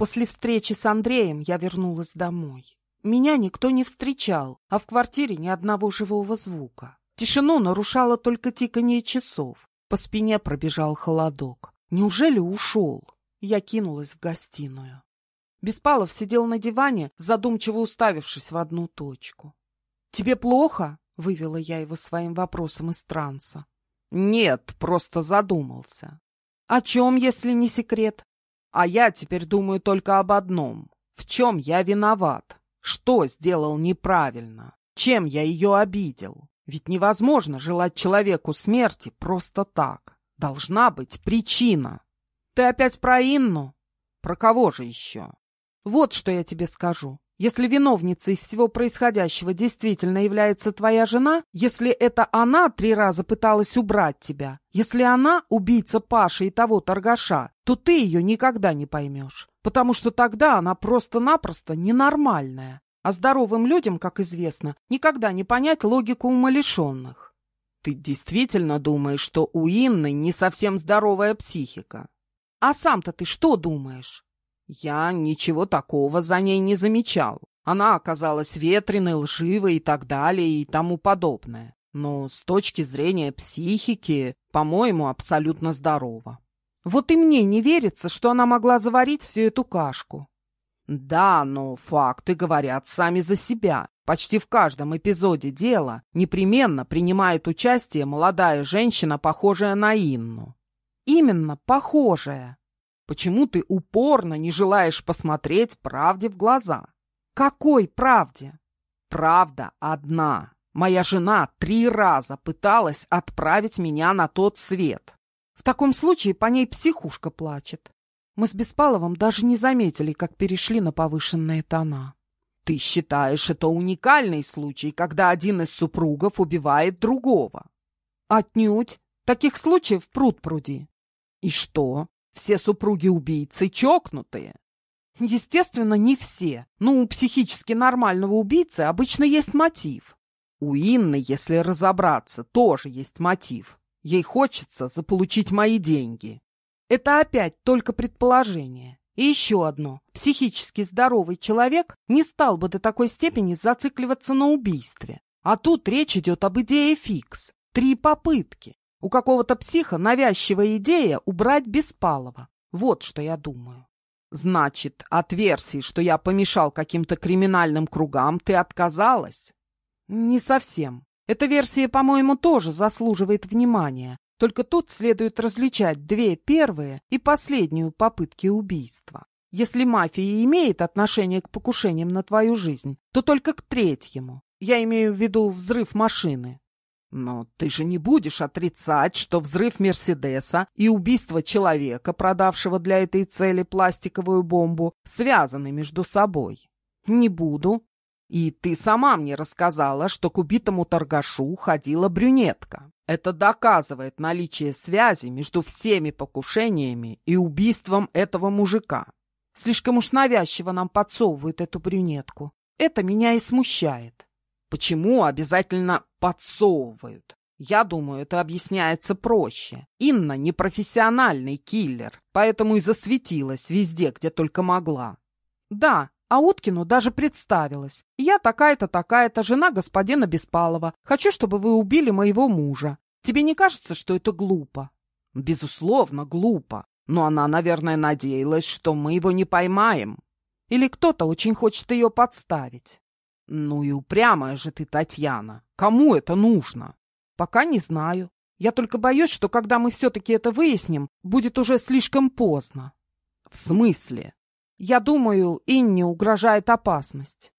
После встречи с Андреем я вернулась домой. Меня никто не встречал, а в квартире ни одного живого звука. Тишину нарушало только тиканье часов. По спине пробежал холодок. Неужели ушел? Я кинулась в гостиную. Беспалов сидел на диване, задумчиво уставившись в одну точку. — Тебе плохо? — вывела я его своим вопросом из транса. — Нет, просто задумался. — О чем, если не секрет? — А я теперь думаю только об одном. В чем я виноват? Что сделал неправильно? Чем я ее обидел? Ведь невозможно желать человеку смерти просто так. Должна быть причина. Ты опять про Инну? Про кого же еще? Вот что я тебе скажу. Если виновницей всего происходящего действительно является твоя жена, если это она три раза пыталась убрать тебя, если она убийца Паши и того торгаша, то ты ее никогда не поймешь, потому что тогда она просто-напросто ненормальная. А здоровым людям, как известно, никогда не понять логику умалишенных. Ты действительно думаешь, что у Инны не совсем здоровая психика? А сам-то ты что думаешь? Я ничего такого за ней не замечал. Она оказалась ветреной, лживой и так далее и тому подобное. Но с точки зрения психики, по-моему, абсолютно здорова. Вот и мне не верится, что она могла заварить всю эту кашку. Да, но факты говорят сами за себя. Почти в каждом эпизоде дела непременно принимает участие молодая женщина, похожая на Инну. Именно похожая. Почему ты упорно не желаешь посмотреть правде в глаза? Какой правде? Правда одна. Моя жена три раза пыталась отправить меня на тот свет. В таком случае по ней психушка плачет. Мы с Беспаловым даже не заметили, как перешли на повышенные тона. Ты считаешь это уникальный случай, когда один из супругов убивает другого? Отнюдь. Таких случаев пруд пруди. И что? Все супруги-убийцы чокнутые. Естественно, не все. Но у психически нормального убийцы обычно есть мотив. У Инны, если разобраться, тоже есть мотив. Ей хочется заполучить мои деньги. Это опять только предположение. И еще одно. Психически здоровый человек не стал бы до такой степени зацикливаться на убийстве. А тут речь идет об идее фикс. Три попытки. У какого-то психа навязчивая идея убрать Беспалова. Вот что я думаю. Значит, от версии, что я помешал каким-то криминальным кругам, ты отказалась? Не совсем. Эта версия, по-моему, тоже заслуживает внимания. Только тут следует различать две первые и последнюю попытки убийства. Если мафия имеет отношение к покушениям на твою жизнь, то только к третьему. Я имею в виду взрыв машины. Но ты же не будешь отрицать, что взрыв Мерседеса и убийство человека, продавшего для этой цели пластиковую бомбу, связаны между собой. Не буду. И ты сама мне рассказала, что к убитому торгашу ходила брюнетка. Это доказывает наличие связи между всеми покушениями и убийством этого мужика. Слишком уж навязчиво нам подсовывают эту брюнетку. Это меня и смущает. Почему обязательно подсовывают? Я думаю, это объясняется проще. Инна не профессиональный киллер, поэтому и засветилась везде, где только могла. Да, а Уткину даже представилась. Я такая-то, такая-то, жена господина Беспалова. Хочу, чтобы вы убили моего мужа. Тебе не кажется, что это глупо? Безусловно, глупо. Но она, наверное, надеялась, что мы его не поймаем. Или кто-то очень хочет ее подставить. «Ну и упрямая же ты, Татьяна! Кому это нужно?» «Пока не знаю. Я только боюсь, что когда мы все-таки это выясним, будет уже слишком поздно». «В смысле?» «Я думаю, Инне угрожает опасность».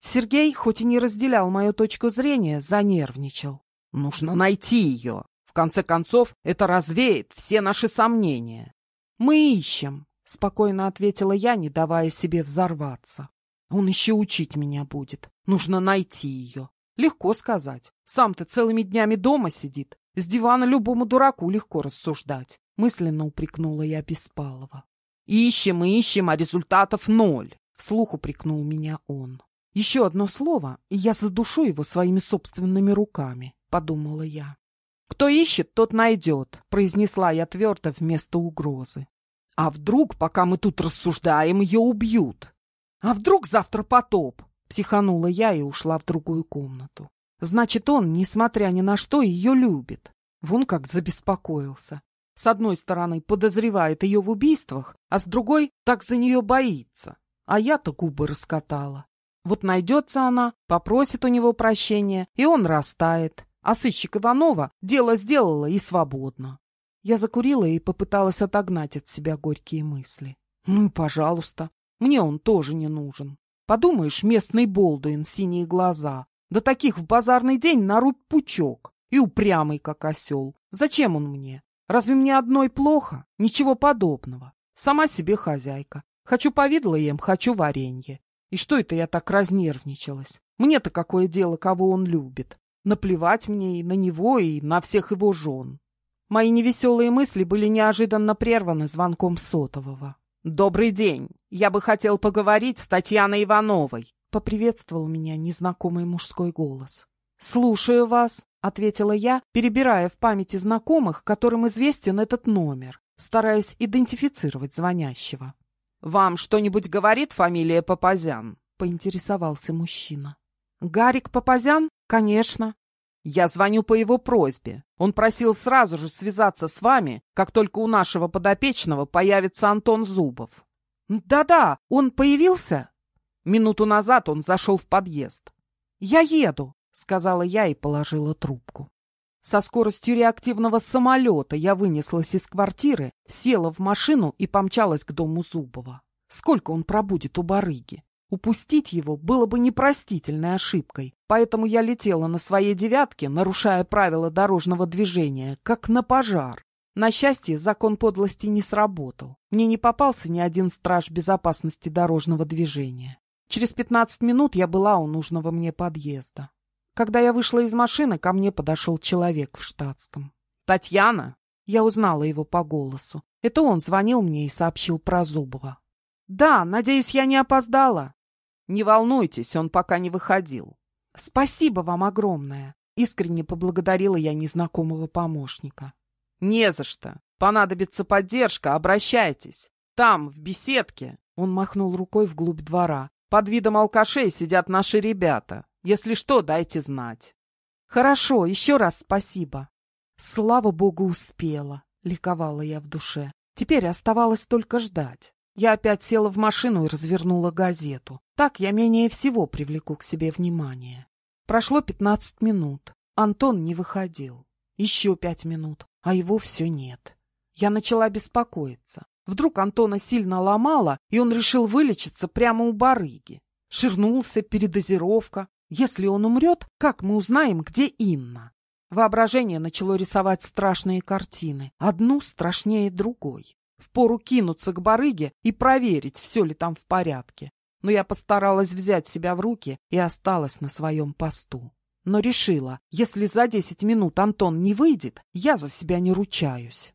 Сергей, хоть и не разделял мою точку зрения, занервничал. «Нужно найти ее. В конце концов, это развеет все наши сомнения». «Мы ищем», — спокойно ответила я, не давая себе взорваться. Он еще учить меня будет. Нужно найти ее. Легко сказать. Сам-то целыми днями дома сидит. С дивана любому дураку легко рассуждать. Мысленно упрекнула я Беспалова. Ищем и ищем, а результатов ноль. Вслух упрекнул меня он. Еще одно слово, и я задушу его своими собственными руками, подумала я. Кто ищет, тот найдет, произнесла я твердо вместо угрозы. А вдруг, пока мы тут рассуждаем, ее убьют? А вдруг завтра потоп? Психанула я и ушла в другую комнату. Значит, он, несмотря ни на что, ее любит. Вон как забеспокоился. С одной стороны, подозревает ее в убийствах, а с другой так за нее боится. А я-то губы раскатала. Вот найдется она, попросит у него прощения, и он растает. А сыщик Иванова дело сделала и свободно. Я закурила и попыталась отогнать от себя горькие мысли. Ну, пожалуйста, мне он тоже не нужен. Подумаешь, местный Болдуин, синие глаза. Да таких в базарный день нарубь пучок. И упрямый, как осел. Зачем он мне? Разве мне одной плохо? Ничего подобного. Сама себе хозяйка. Хочу повидло ем, хочу варенье. И что это я так разнервничалась? Мне-то какое дело, кого он любит? Наплевать мне и на него, и на всех его жен. Мои невеселые мысли были неожиданно прерваны звонком сотового. «Добрый день! Я бы хотел поговорить с Татьяной Ивановой!» — поприветствовал меня незнакомый мужской голос. «Слушаю вас», — ответила я, перебирая в памяти знакомых, которым известен этот номер, стараясь идентифицировать звонящего. «Вам что-нибудь говорит фамилия Папазян?» — поинтересовался мужчина. «Гарик Папазян? Конечно». «Я звоню по его просьбе. Он просил сразу же связаться с вами, как только у нашего подопечного появится Антон Зубов». «Да-да, он появился?» Минуту назад он зашел в подъезд. «Я еду», — сказала я и положила трубку. Со скоростью реактивного самолета я вынеслась из квартиры, села в машину и помчалась к дому Зубова. Сколько он пробудет у барыги? Упустить его было бы непростительной ошибкой, поэтому я летела на своей девятке, нарушая правила дорожного движения, как на пожар. На счастье, закон подлости не сработал. Мне не попался ни один страж безопасности дорожного движения. Через пятнадцать минут я была у нужного мне подъезда. Когда я вышла из машины, ко мне подошел человек в штатском. «Татьяна?» Я узнала его по голосу. Это он звонил мне и сообщил про Зубова. «Да, надеюсь, я не опоздала». «Не волнуйтесь, он пока не выходил». «Спасибо вам огромное!» Искренне поблагодарила я незнакомого помощника. «Не за что. Понадобится поддержка, обращайтесь. Там, в беседке...» Он махнул рукой вглубь двора. «Под видом алкашей сидят наши ребята. Если что, дайте знать. Хорошо, еще раз спасибо. Слава богу, успела, ликовала я в душе. Теперь оставалось только ждать. Я опять села в машину и развернула газету. Так я менее всего привлеку к себе внимание. Прошло пятнадцать минут. Антон не выходил. Еще пять минут, а его все нет. Я начала беспокоиться. Вдруг Антона сильно ломало, и он решил вылечиться прямо у барыги. Ширнулся, передозировка, если он умрет, как мы узнаем, где Инна? Воображение начало рисовать страшные картины, одну страшнее другой. Впору кинуться к барыге и проверить, все ли там в порядке. Но я постаралась взять себя в руки и осталась на своем посту. Но решила, если за десять минут Антон не выйдет, я за себя не ручаюсь.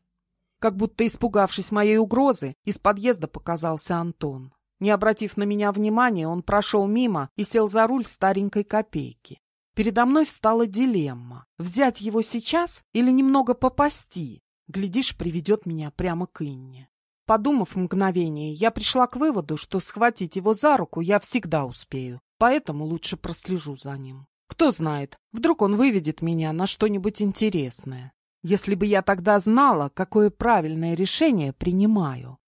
Как будто испугавшись моей угрозы, из подъезда показался Антон. Не обратив на меня внимания, он прошел мимо и сел за руль старенькой копейки. Передо мной встала дилемма. Взять его сейчас или немного попасти? Глядишь, приведет меня прямо к Инне. Подумав мгновение, я пришла к выводу, что схватить его за руку я всегда успею, поэтому лучше прослежу за ним. Кто знает, вдруг он выведет меня на что-нибудь интересное. Если бы я тогда знала, какое правильное решение принимаю.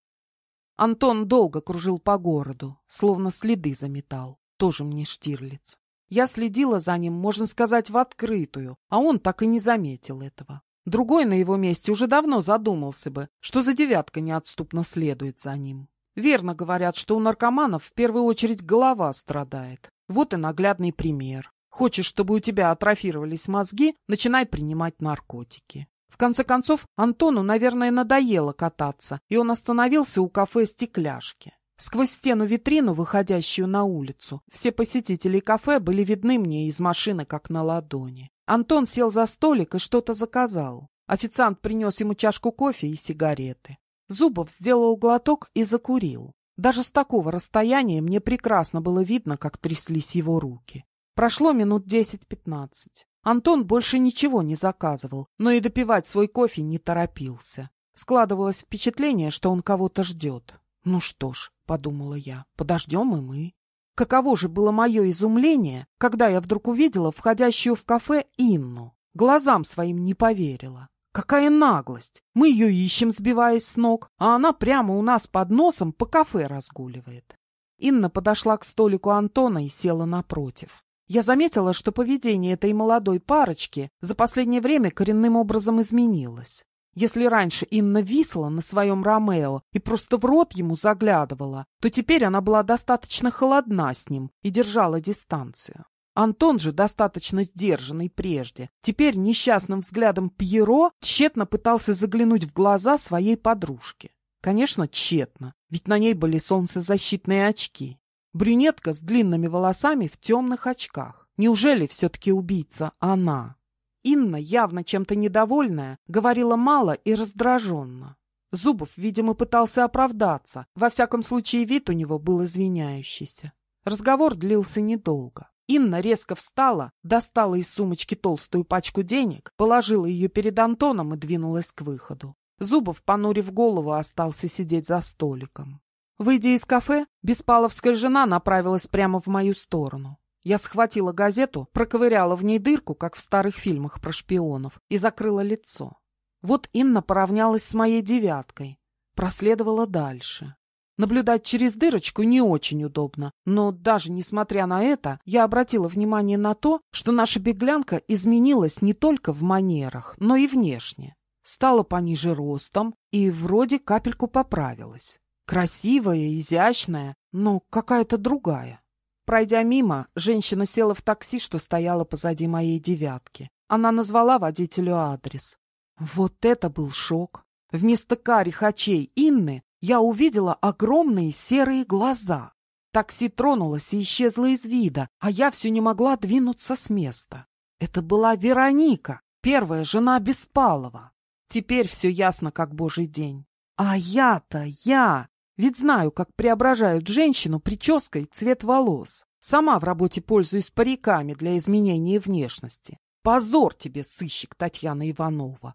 Антон долго кружил по городу, словно следы заметал. Тоже мне Штирлиц. Я следила за ним, можно сказать, в открытую, а он так и не заметил этого. Другой на его месте уже давно задумался бы, что за девятка неотступно следует за ним. Верно говорят, что у наркоманов в первую очередь голова страдает. Вот и наглядный пример. Хочешь, чтобы у тебя атрофировались мозги, начинай принимать наркотики. В конце концов, Антону, наверное, надоело кататься, и он остановился у кафе «Стекляшки». Сквозь стену-витрину, выходящую на улицу, все посетители кафе были видны мне из машины, как на ладони. Антон сел за столик и что-то заказал. Официант принес ему чашку кофе и сигареты. Зубов сделал глоток и закурил. Даже с такого расстояния мне прекрасно было видно, как тряслись его руки. Прошло минут десять-пятнадцать. Антон больше ничего не заказывал, но и допивать свой кофе не торопился. Складывалось впечатление, что он кого-то ждет. «Ну что ж», — подумала я, — «подождем и мы». Каково же было мое изумление, когда я вдруг увидела входящую в кафе Инну. Глазам своим не поверила. Какая наглость! Мы ее ищем, сбиваясь с ног, а она прямо у нас под носом по кафе разгуливает. Инна подошла к столику Антона и села напротив. Я заметила, что поведение этой молодой парочки за последнее время коренным образом изменилось. Если раньше Инна висла на своем Ромео и просто в рот ему заглядывала, то теперь она была достаточно холодна с ним и держала дистанцию. Антон же, достаточно сдержанный прежде, теперь несчастным взглядом Пьеро тщетно пытался заглянуть в глаза своей подружки. Конечно, тщетно, ведь на ней были солнцезащитные очки. Брюнетка с длинными волосами в темных очках. Неужели все-таки убийца она? Инна, явно чем-то недовольная, говорила мало и раздраженно. Зубов, видимо, пытался оправдаться. Во всяком случае, вид у него был извиняющийся. Разговор длился недолго. Инна резко встала, достала из сумочки толстую пачку денег, положила ее перед Антоном и двинулась к выходу. Зубов, понурив голову, остался сидеть за столиком. Выйдя из кафе, Беспаловская жена направилась прямо в мою сторону. Я схватила газету, проковыряла в ней дырку, как в старых фильмах про шпионов, и закрыла лицо. Вот Инна поравнялась с моей девяткой, проследовала дальше. Наблюдать через дырочку не очень удобно, но даже несмотря на это, я обратила внимание на то, что наша беглянка изменилась не только в манерах, но и внешне. Стала пониже ростом и вроде капельку поправилась. Красивая, изящная, но какая-то другая. Пройдя мимо, женщина села в такси, что стояла позади моей девятки. Она назвала водителю адрес. Вот это был шок! Вместо карих очей Инны я увидела огромные серые глаза. Такси тронулось и исчезло из вида, а я все не могла двинуться с места. Это была Вероника, первая жена Беспалова. Теперь все ясно, как божий день. А я-то я! Ведь знаю, как преображают женщину прической цвет волос. Сама в работе пользуюсь париками для изменения внешности. Позор тебе, сыщик Татьяна Иванова!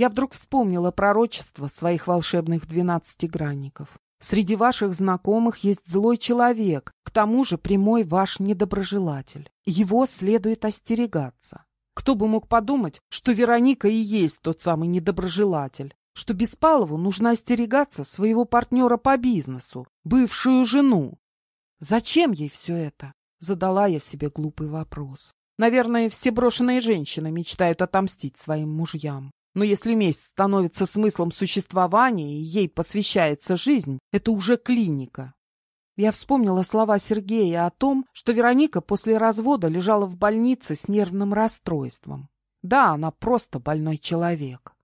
я вдруг вспомнила пророчество своих волшебных двенадцатигранников. Среди ваших знакомых есть злой человек, к тому же прямой ваш недоброжелатель. Его следует остерегаться. Кто бы мог подумать, что Вероника и есть тот самый недоброжелатель, что Беспалову нужно остерегаться своего партнера по бизнесу, бывшую жену. Зачем ей все это? Задала я себе глупый вопрос. Наверное, все брошенные женщины мечтают отомстить своим мужьям. Но если месть становится смыслом существования и ей посвящается жизнь, это уже клиника. Я вспомнила слова Сергея о том, что Вероника после развода лежала в больнице с нервным расстройством. Да, она просто больной человек.